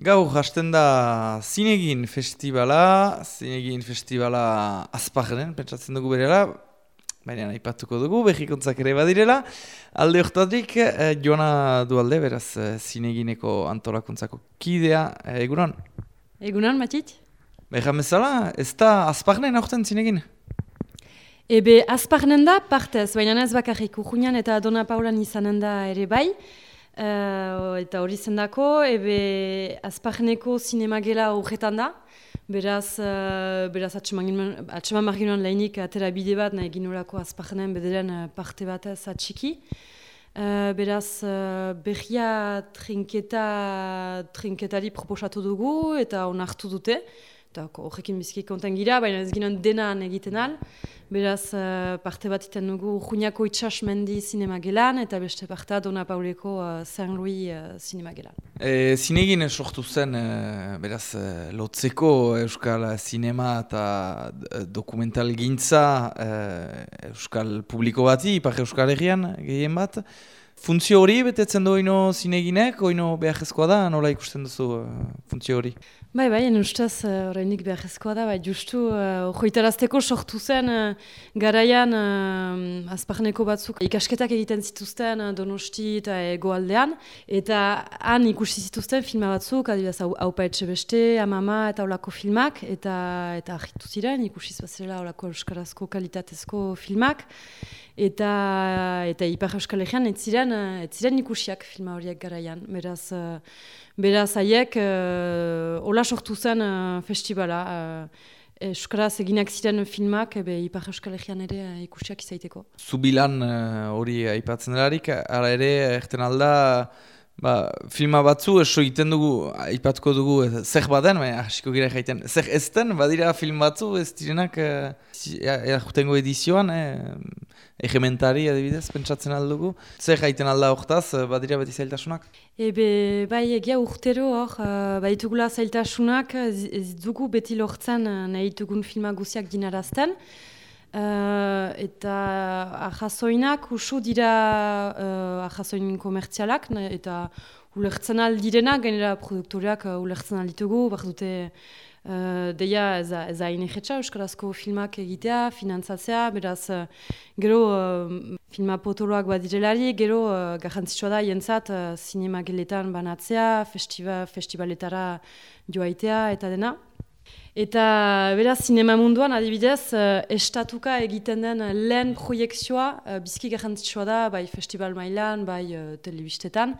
Gaur hasten da zinegin festivala, zinegin festivala azpagren, pentsatzen dugu berela, baina aipatuko dugu, behikontzak ere badirela. Alde horretatik, eh, joana du alde, beraz, eh, zinegineko antolakuntzako kidea, eh, egunon? Egunon, Matit? Behan bezala, ez da azpagnen aurten zinegin? Ebe, azpagnen da partez, baina ez bakarrik, urruñan eta Dona Paulan izanen da ere bai. Uh, eta hori zendako, ebe azpagneko zinemagela horretan da. Beraz, uh, beraz atseman marginoan lehenik atera bide bat, nahi ginorako azpagnen bederen uh, parte bat ez atxiki. Uh, beraz, uh, behia trinketa, trinketari proposatu dugu eta onartu dute. Eta horrekin bizki konten gira, baina ez ginen denan egiten al. Beraz, uh, parte bat iten dugu Juniako Itxas Mendi Zinema Gelan, eta beste partea Dona Pauleko uh, Saint Louis uh, Zinema Gelan. E, zinegin sortu zen, beraz, lotzeko Euskal Zinema eta dokumental gintza Euskal publiko bati, Ipar Euskal Herrian gehien bat. Funtzio hori betetzen du oino zineginek, oino behar da, nola ikusten duzu funtzio hori? Bai, bai, en ustez, uh, orainik behar da, bai, justu, uh, sortu zen, uh, garaian, uh, azparneko batzuk, ikasketak egiten zituzten uh, donosti eta egoaldean, eta han ikusi zituzten filma batzuk, adibaz, hau, hau paetxe beste, amama eta olako filmak, eta eta ahitu ziren, ikusi zela olako euskarazko kalitatezko filmak, eta eta ipar euskal egean, ez ziren, ez ziren ikusiak filma horiek garaian, beraz, uh, beraz, haiek, uh, nola sortu zen uh, festivala. Uh, Euskaraz eginak ziren filmak, ebe Ipar Euskal Herrian ere uh, ikusiak izaiteko. Zubilan hori uh, aipatzen delarik, ara ere, erten alda, ba, filma batzu, eso egiten dugu, aipatuko dugu, zer baden, baina hasiko gira egiten, zer ezten, badira film batzu, ez direnak, uh, edizioan, eh, egementari adibidez, pentsatzen aldugu. Zer gaiten alda hortaz, badira beti zailtasunak? Ebe, bai, egia urtero hor, uh, baitugula zailtasunak, ez dugu beti lortzen uh, nahi dugun filma guziak dinarazten. Uh, eta ahazoinak usu dira uh, ahazoin komertzialak, eta ulertzen aldirenak, genera produktoreak uh, ulertzen alditugu, behar dute Uh, deia ez da hain Euskarazko filmak egitea, finantzatzea, beraz uh, gero uh, filma potoloak badirelari, gero uh, garrantzitsua da jentzat uh, sinema geletan banatzea, festiba, festivaletara joaitea eta dena. Eta beraz sinema munduan adibidez uh, estatuka egiten den lehen proiektzioa uh, bizki garrantzitsua da, bai festival mailan, bai uh, telebistetan.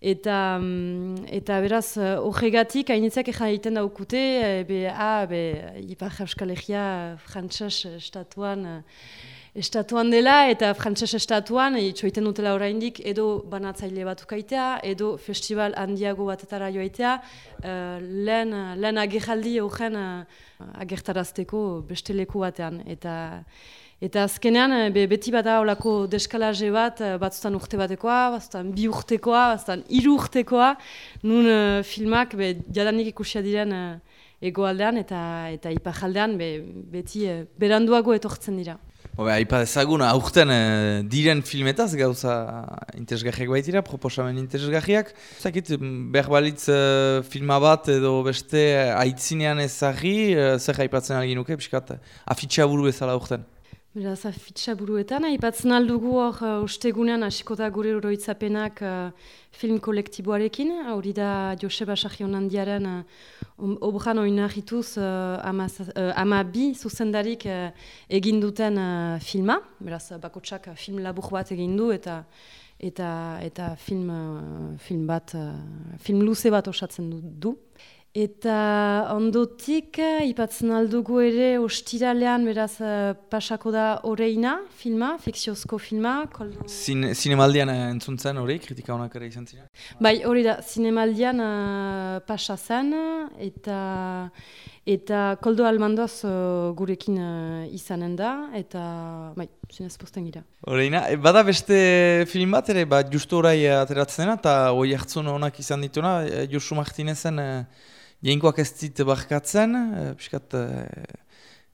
Eta, mm, eta beraz, eh, horregatik, hainitzak egin egiten daukute, e, be, a, be, Ipar Euskal Herria frantxas estatuan, eh, estatuan dela, eta frantxas estatuan, itxoiten dutela oraindik edo banatzaile bat ukaitea, edo festival handiago batetara joaitea, uh, lehen, lehen agerraldi horren uh, agertarazteko beste leku batean. Eta, Eta azkenean, eh, be, beti bada olako deskalaje bat, eh, batzutan urte batekoa, batzutan bi urtekoa, batzutan iru urtekoa, nun uh, filmak be, jadanik ikusia diren uh, egoaldean eta eta ipajaldean be, beti uh, beranduago etortzen dira. Obe, aipa dezagun, aurten diren filmetaz gauza interesgarriak baitira, proposamen interesgarriak. Zakit, behar balitz filma bat edo beste aitzinean ezagri, uh, zer haipatzen algin nuke, piskat, afitxa buru bezala aurten. Beraz, afitxa buruetan, aipatzen aldugu hor uh, ostegunean asikota gure oroitzapenak uh, film kolektiboarekin. Hori da Joseba Sarrion handiaren uh, obran oinarrituz uh, ama, uh, ama bi zuzendarik uh, egin uh, filma. Beraz, bakotsak film labur bat egin du eta eta eta film, uh, film bat, uh, film luze bat osatzen du. Eta ondotik, ipatzen aldugu ere, ostiralean, beraz, uh, pasako da oreina filma, fikziozko filma. Zin, zinemaldian uh, entzuntzen hori, kritika honak ere izan ziren? Bai, hori da, zinemaldian uh, pasa zen, eta, eta koldo almandoz uh, gurekin uh, izanen da, eta bai, zinez posten gira. Oreina, e, bada beste film bat ere, bat justu orai ateratzen dena, eta hori hartzun honak izan dituna, Josu Martinezen... Uh, Jainkoak ez dit barkatzen, e, piskat, e,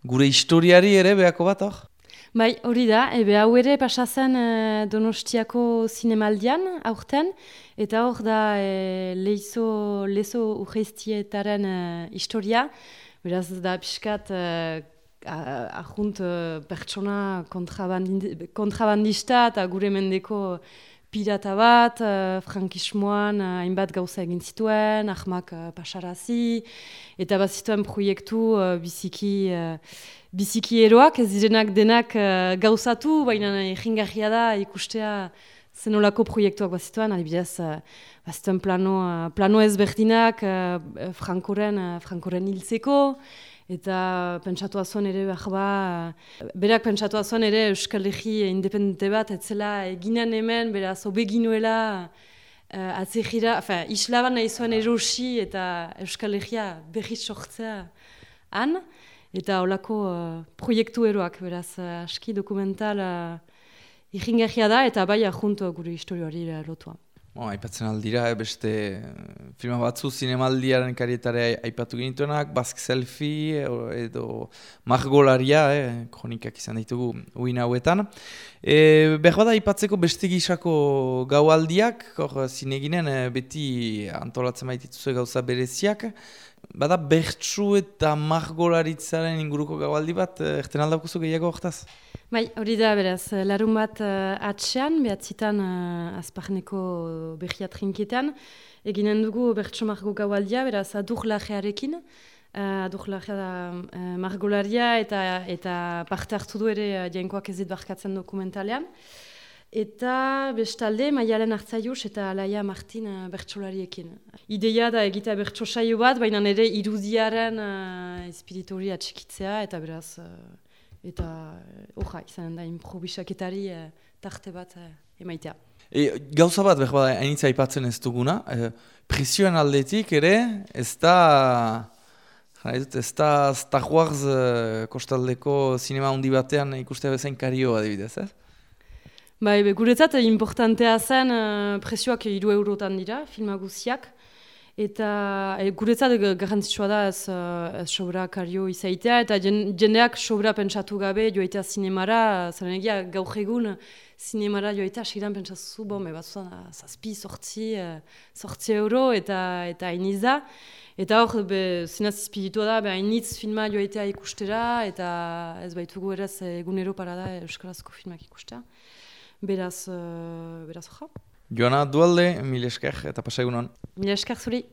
gure historiari ere behako bat hor? Bai, hori da, ebe hau ere pasazen e, Donostiako zinemaldian, aurten, eta hor da e, leizo, lezo urreiztietaren e, historia, beraz da pixkat e, ahunt e, pertsona kontrabandista eta gure mendeko pirata bat, uh, frankismoan uh, hainbat gauza egin zituen, ahmak uh, pasarazi, eta bat zituen proiektu uh, biziki, uh, biziki eroak, ez direnak denak uh, gauzatu, baina egin da ikustea zenolako proiektuak bat zituen, adibidez, uh, bat zituen plano, uh, plano ezberdinak uh, frankoren, uh, frankoren hiltzeko, Eta pentsatu zuen ere behar ba, berak pentsatu zuen ere Euskal Herri independente bat, etzela eginen hemen, beraz, obeginuela uh, atzehira, enfin, islaban nahi zuen erosi eta Euskal Herria berriz sortzea han, eta holako uh, proiektu eroak, beraz, uh, aski dokumental uh, da, eta bai ahuntu gure historioari lotua. Bon, aipatzen aldira, eh, beste eh, filma batzu zinemaldiaren karietare aipatu genituenak, Bask Selfie eh, edo Margolaria, eh, kronikak izan ditugu uin hauetan. E, Behar bada aipatzeko beste gisako gaualdiak, hor zineginen beti antolatzen baitituzue gauza bereziak, bada bertsu eta margolaritzaren inguruko gaualdi bat, erten aldaukuzu gehiago hortaz? Bai, hori da, beraz, larun bat uh, atxean, behatzitan uh, azparneko behiatrinketan, eginen dugu bertso margo gaualdia, beraz, adur lajearekin, uh, adur lajea da uh, margolaria eta, eta parte hartu du ere uh, jainkoak ez barkatzen dokumentalean. Eta bestalde, maialen hartzaius eta alaia Martin uh, bertsolariekin. Ideia da egita bertso saio bat, baina nire irudiaren uh, espiritori atxikitzea, eta beraz, eta hoja, uh, izan da improvisaketari uh, tarte bat uh, emaitea. E, gauza bat, behar bada, hainitza aipatzen ez duguna, e, presioen aldetik ere, ez da, ez da Star Wars uh, kostaldeko sinema handi batean ikustea bezain kario adibidez, ez? Bai, be, guretzat, importantea zen uh, presioak iru eurotan dira, filmaguziak, Eta e, guretzat garrantzitsua da ez, eh, ez sobra kario izaitea, eta jendeak sobra pentsatu gabe joaitea zinemara, zaren egia gaur egun zinemara joaitea segidan pentsatu bon, bat zuen, zazpi, sortzi, sortzi euro, eta eta iniz Eta hor, zinaz espiritua da, hainitz filma joaitea ikustera, eta ez baitugu eraz egunero para da Euskarazko filmak ikustea. Beraz, uh, beraz, jo. Joana, dualde, mil esker eta pasa egunon. Mil esker zuri.